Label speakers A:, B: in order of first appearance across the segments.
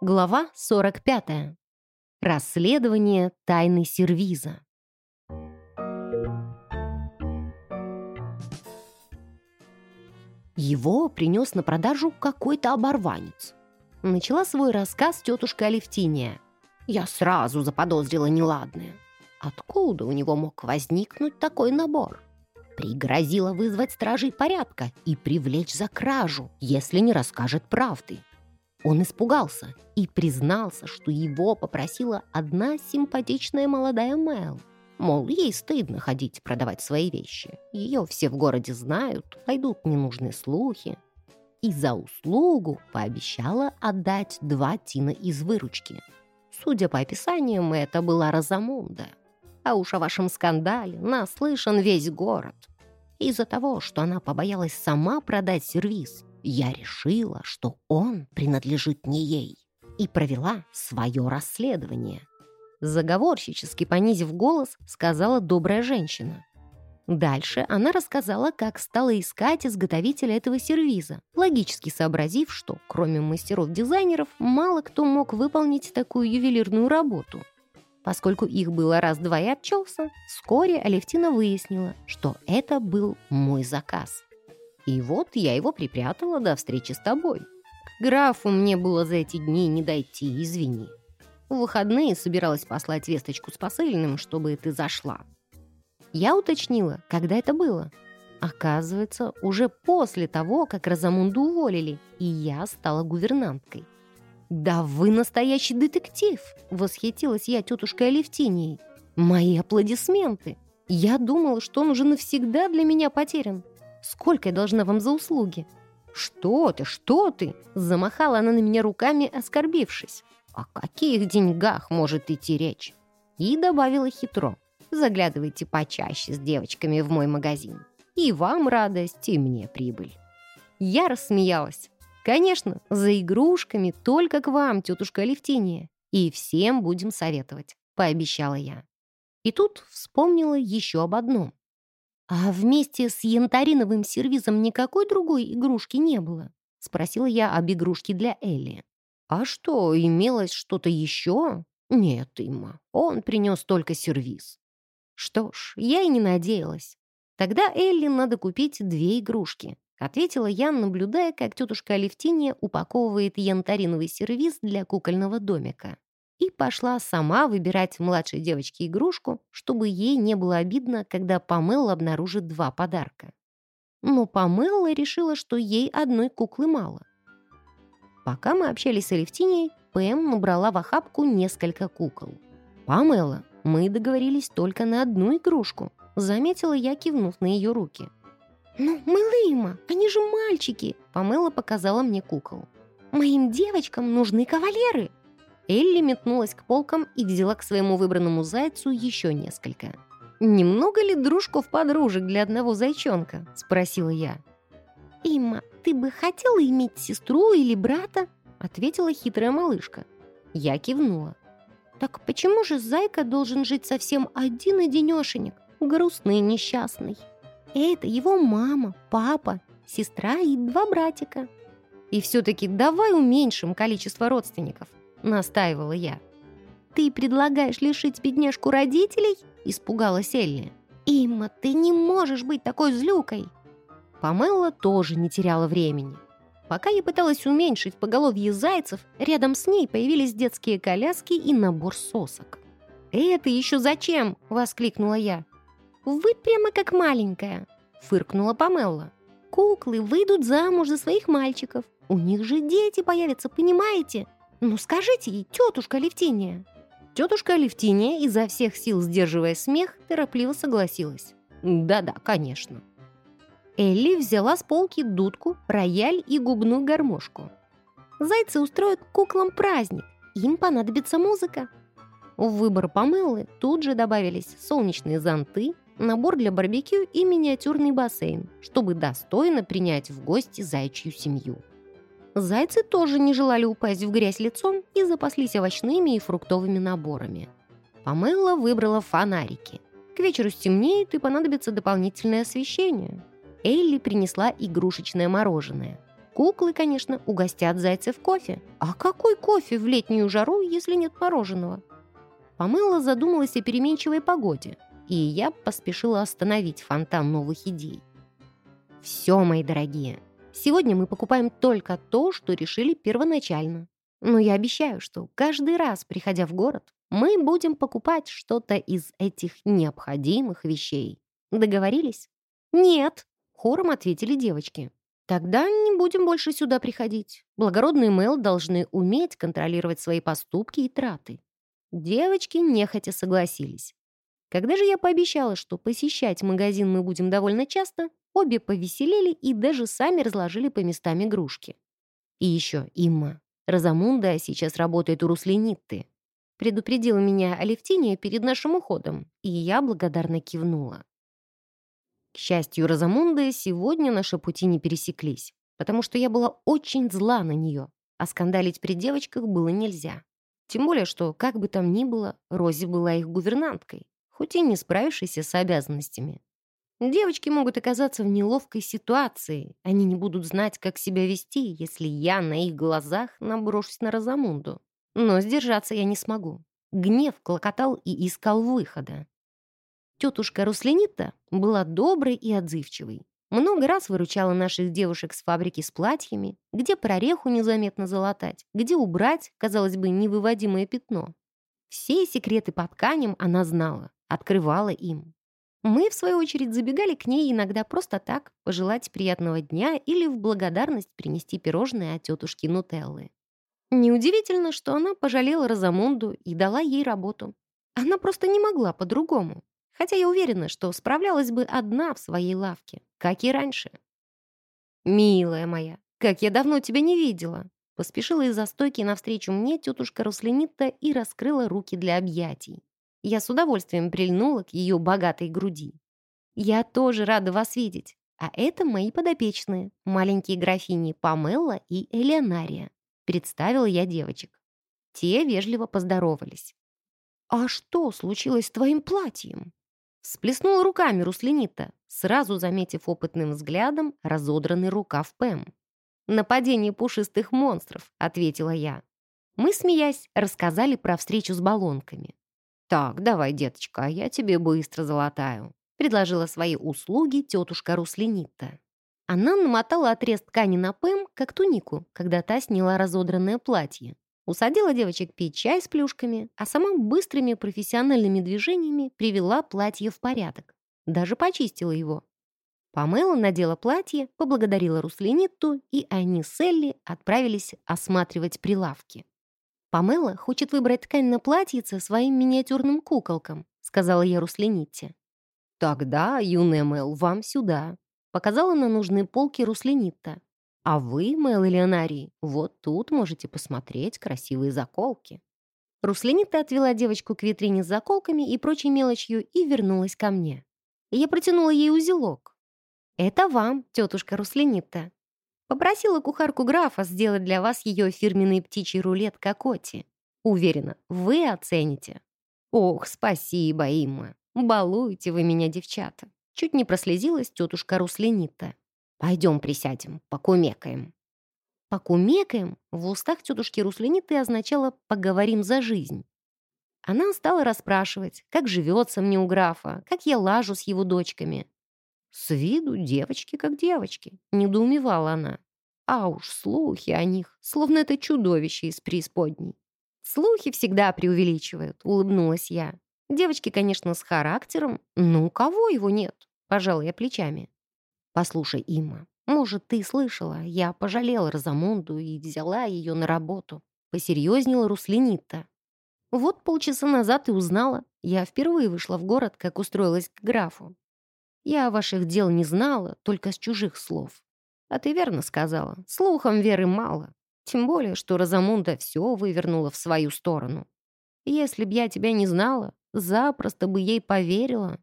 A: Глава 45. Расследование тайны сервиза. Его принес на продажу какой-то оборванец. Начала свой рассказ тетушка Алевтиния. Я сразу заподозрила неладное. Откуда у него мог возникнуть такой набор? Пригрозила вызвать стражей порядка и привлечь за кражу, если не расскажет правды. Он испугался и признался, что его попросила одна симпатичная молодая Мэл. Мол, ей стыдно ходить продавать свои вещи. Ее все в городе знают, пойдут ненужные слухи. И за услугу пообещала отдать два тина из выручки. Судя по описаниям, это была Розамунда. А уж о вашем скандале наслышан весь город. Из-за того, что она побоялась сама продать сервиз, я решила, что он принадлежит не ей, и провела свое расследование. Заговорщически понизив голос, сказала добрая женщина. Дальше она рассказала, как стала искать изготовителя этого сервиза, логически сообразив, что кроме мастеров-дизайнеров мало кто мог выполнить такую ювелирную работу. Поскольку их было раз-два и обчелся, вскоре Алевтина выяснила, что это был мой заказ. И вот я его припрятала до встречи с тобой. Графу мне было за эти дни не дойти, извини. В выходные собиралась послать весточку с посыльным, чтобы ты зашла. Я уточнила, когда это было. Оказывается, уже после того, как Розамунду уволили, и я стала гувернанткой. «Да вы настоящий детектив!» — восхитилась я тетушкой Алевтинией. «Мои аплодисменты! Я думала, что он уже навсегда для меня потерян. Сколько я должна вам за услуги?» «Что ты, что ты?» Замахала она на меня руками, оскорбившись. «О каких деньгах может идти речь?» И добавила хитро. «Заглядывайте почаще с девочками в мой магазин. И вам радость, и мне прибыль». Я рассмеялась. «Конечно, за игрушками только к вам, тетушка Алевтиния. И всем будем советовать», — пообещала я. И тут вспомнила еще об одном. «А вместе с янтариновым сервизом никакой другой игрушки не было?» — спросила я об игрушке для Элли. «А что, имелось что-то еще?» «Нет, Имма, он принес только сервиз». «Что ж, я и не надеялась. Тогда Элли надо купить две игрушки», — ответила я, наблюдая, как тетушка Алевтиния упаковывает янтариновый сервиз для кукольного домика и пошла сама выбирать младшей девочке игрушку, чтобы ей не было обидно, когда Памелла обнаружит два подарка. Но Памелла решила, что ей одной куклы мало. Пока мы общались с Алевтинией, Пэм набрала в охапку несколько кукол. «Памелла, мы договорились только на одну игрушку», заметила я, кивнув на ее руки. «Ну, Мэлыма, они же мальчики!» Памела показала мне кукол. «Моим девочкам нужны кавалеры!» Элли метнулась к полкам и взяла к своему выбранному зайцу еще несколько. «Немного ли дружков-подружек для одного зайчонка?» – спросила я. «Имма, ты бы хотела иметь сестру или брата?» – ответила хитрая малышка. Я кивнула. «Так почему же зайка должен жить совсем один-одинешенек, грустный и несчастный? Это его мама, папа, сестра и два братика. И все-таки давай уменьшим количество родственников. — настаивала я. «Ты предлагаешь лишить бедняжку родителей?» — испугалась Элли. «Имма, ты не можешь быть такой злюкой!» Памелла тоже не теряла времени. Пока я пыталась уменьшить поголовье зайцев, рядом с ней появились детские коляски и набор сосок. «Это еще зачем?» — воскликнула я. «Вы прямо как маленькая», — фыркнула Памелла. «Куклы выйдут замуж за своих мальчиков. У них же дети появятся, понимаете? «Ну скажите ей, тетушка Левтиния!» Тетушка Левтиния, изо всех сил сдерживая смех, торопливо согласилась. «Да-да, конечно». Элли взяла с полки дудку, рояль и губную гармошку. «Зайцы устроят куклам праздник, им понадобится музыка». В выбор Памелы тут же добавились солнечные зонты, набор для барбекю и миниатюрный бассейн, чтобы достойно принять в гости зайчью семью. Зайцы тоже не желали упасть в грязь лицом и запаслись овощными и фруктовыми наборами. Памела выбрала фонарики. К вечеру стемнеет и понадобится дополнительное освещение. Элли принесла игрушечное мороженое. Куклы, конечно, угостят зайцев кофе. А какой кофе в летнюю жару, если нет мороженого? Помыла задумалась о переменчивой погоде, и я поспешила остановить фонтан новых идей. Все, мои дорогие, сегодня мы покупаем только то, что решили первоначально. Но я обещаю, что каждый раз, приходя в город, мы будем покупать что-то из этих необходимых вещей. Договорились? Нет, хором ответили девочки. Тогда не будем больше сюда приходить. Благородные Мэл должны уметь контролировать свои поступки и траты. Девочки нехотя согласились. Когда же я пообещала, что посещать магазин мы будем довольно часто, обе повеселели и даже сами разложили по местам игрушки. И еще Имма. Розамунда сейчас работает у Руслинитты. Предупредила меня Алевтиния перед нашим уходом, и я благодарно кивнула. К счастью, Розамунда сегодня наши пути не пересеклись, потому что я была очень зла на нее, а скандалить при девочках было нельзя. Тем более, что, как бы там ни было, Рози была их гувернанткой, хоть и не справившейся с обязанностями. Девочки могут оказаться в неловкой ситуации. Они не будут знать, как себя вести, если я на их глазах наброшусь на Розамунду. Но сдержаться я не смогу. Гнев клокотал и искал выхода. Тетушка Русленита была доброй и отзывчивой. Много раз выручала наших девушек с фабрики с платьями, где прореху незаметно залатать, где убрать, казалось бы, невыводимое пятно. Все секреты по тканям она знала, открывала им. Мы, в свою очередь, забегали к ней иногда просто так, пожелать приятного дня или в благодарность принести пирожные от тетушки Нутеллы. Неудивительно, что она пожалела Розамунду и дала ей работу. Она просто не могла по-другому хотя я уверена, что справлялась бы одна в своей лавке, как и раньше. «Милая моя, как я давно тебя не видела!» Поспешила из-за стойки навстречу мне тетушка Русленита и раскрыла руки для объятий. Я с удовольствием прильнула к ее богатой груди. «Я тоже рада вас видеть, а это мои подопечные, маленькие графини Памелла и Элеонария», представила я девочек. Те вежливо поздоровались. «А что случилось с твоим платьем?» Сплеснула руками Русленита, сразу заметив опытным взглядом разодранный рукав Пэм. «Нападение пушистых монстров», — ответила я. Мы, смеясь, рассказали про встречу с баллонками. «Так, давай, деточка, я тебе быстро залатаю», — предложила свои услуги тетушка Русленита. Она намотала отрез ткани на Пэм, как тунику, когда та сняла разодранное платье. Усадила девочек пить чай с плюшками, а сама быстрыми профессиональными движениями привела платье в порядок. Даже почистила его. Памела надела платье, поблагодарила Руслинитту, и они с Элли отправились осматривать прилавки. «Памела хочет выбрать ткань на платьице своим миниатюрным куколкам», сказала я Руслинитте. «Тогда, юная Мэл, вам сюда», показала на нужные полки Руслинитта. А вы, Мэл и Леонарий, вот тут можете посмотреть красивые заколки». Русленита отвела девочку к витрине с заколками и прочей мелочью и вернулась ко мне. Я протянула ей узелок. «Это вам, тетушка Русленита». Попросила кухарку графа сделать для вас ее фирменный птичий рулет кокоти. Уверена, вы оцените. Ох, спасибо, Имма. Балуете вы меня, девчата. Чуть не прослезилась тетушка Русленита. Пойдем присядем, покумекаем». «Покумекаем» в устах тетушки Руслениты означало «поговорим за жизнь». Она стала расспрашивать, как живется мне у графа, как я лажу с его дочками. «С виду девочки как девочки», — недоумевала она. А уж слухи о них, словно это чудовище из преисподней. «Слухи всегда преувеличивают», — улыбнулась я. «Девочки, конечно, с характером, но у кого его нет?» — пожала я плечами. «Послушай, Имма, может, ты слышала, я пожалела Розамунду и взяла ее на работу». Посерьезнела Русленита. «Вот полчаса назад и узнала. Я впервые вышла в город, как устроилась к графу. Я ваших дел не знала, только с чужих слов. А ты верно сказала, слухам веры мало. Тем более, что Розамунда все вывернула в свою сторону. Если б я тебя не знала, запросто бы ей поверила.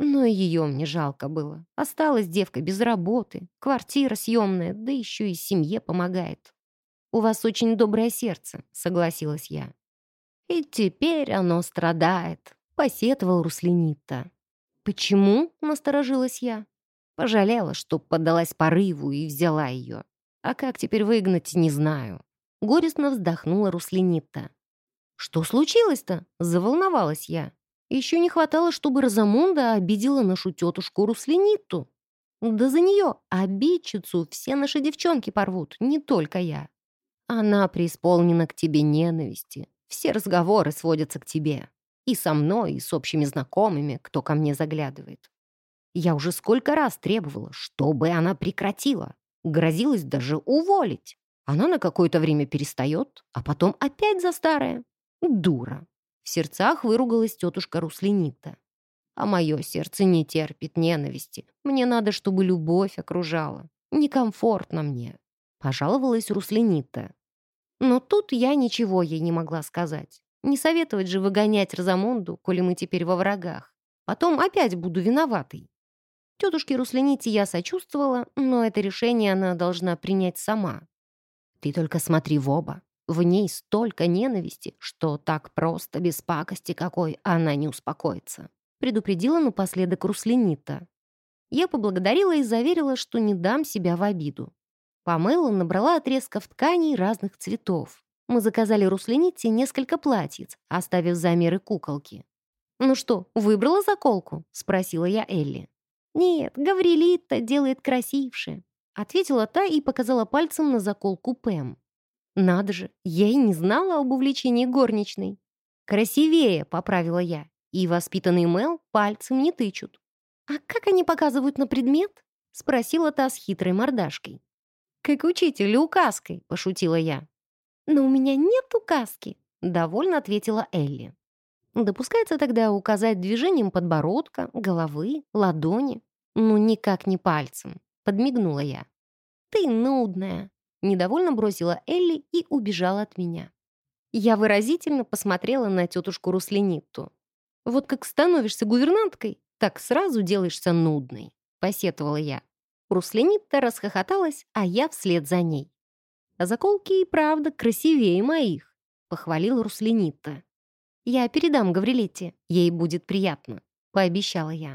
A: Но и ее мне жалко было. Осталась девка без работы, квартира съемная, да еще и семье помогает. «У вас очень доброе сердце», — согласилась я. «И теперь оно страдает», — посетовал Русленита. «Почему?» — насторожилась я. Пожалела, что поддалась порыву и взяла ее. А как теперь выгнать, не знаю. Горестно вздохнула Руслинитта. «Что случилось-то?» — заволновалась я. Еще не хватало, чтобы Розамунда обидела нашу тетушку Руслинитту. Да за нее, обидчицу, все наши девчонки порвут, не только я. Она преисполнена к тебе ненависти. Все разговоры сводятся к тебе. И со мной, и с общими знакомыми, кто ко мне заглядывает. Я уже сколько раз требовала, чтобы она прекратила. Грозилась даже уволить. Она на какое-то время перестает, а потом опять за старое. Дура. В сердцах выругалась тетушка Русленита. А мое сердце не терпит ненависти. Мне надо, чтобы любовь окружала. Некомфортно мне. Пожаловалась Русленита. Но тут я ничего ей не могла сказать. Не советовать же выгонять Розамунду, коли мы теперь во врагах. Потом опять буду виноватой. Тетушке Русляните я сочувствовала, но это решение она должна принять сама. Ты только смотри в оба. В ней столько ненависти, что так просто, без пакости какой, она не успокоится. Предупредила напоследок Русленита. Я поблагодарила и заверила, что не дам себя в обиду. Помыла, набрала отрезков тканей разных цветов. Мы заказали Руслените несколько платьиц, оставив замеры куколки. «Ну что, выбрала заколку?» — спросила я Элли. «Нет, Гаврилита делает красивше», — ответила та и показала пальцем на заколку Пэм. «Надо же, я и не знала об увлечении горничной». «Красивее», — поправила я, и воспитанный Мел пальцем не тычут. «А как они показывают на предмет?» — спросила та с хитрой мордашкой. «Как учитель указкой», — пошутила я. «Но у меня нет указки», — довольно ответила Элли. Допускается тогда указать движением подбородка, головы, ладони. «Ну, никак не пальцем», — подмигнула я. «Ты нудная», — недовольно бросила Элли и убежала от меня. Я выразительно посмотрела на тетушку Русленитту. «Вот как становишься гувернанткой, так сразу делаешься нудной», — посетовала я. Руслинитта расхохоталась, а я вслед за ней. «А заколки и правда красивее моих», — похвалила Руслинитта. «Я передам Гаврилетте, ей будет приятно», — пообещала я.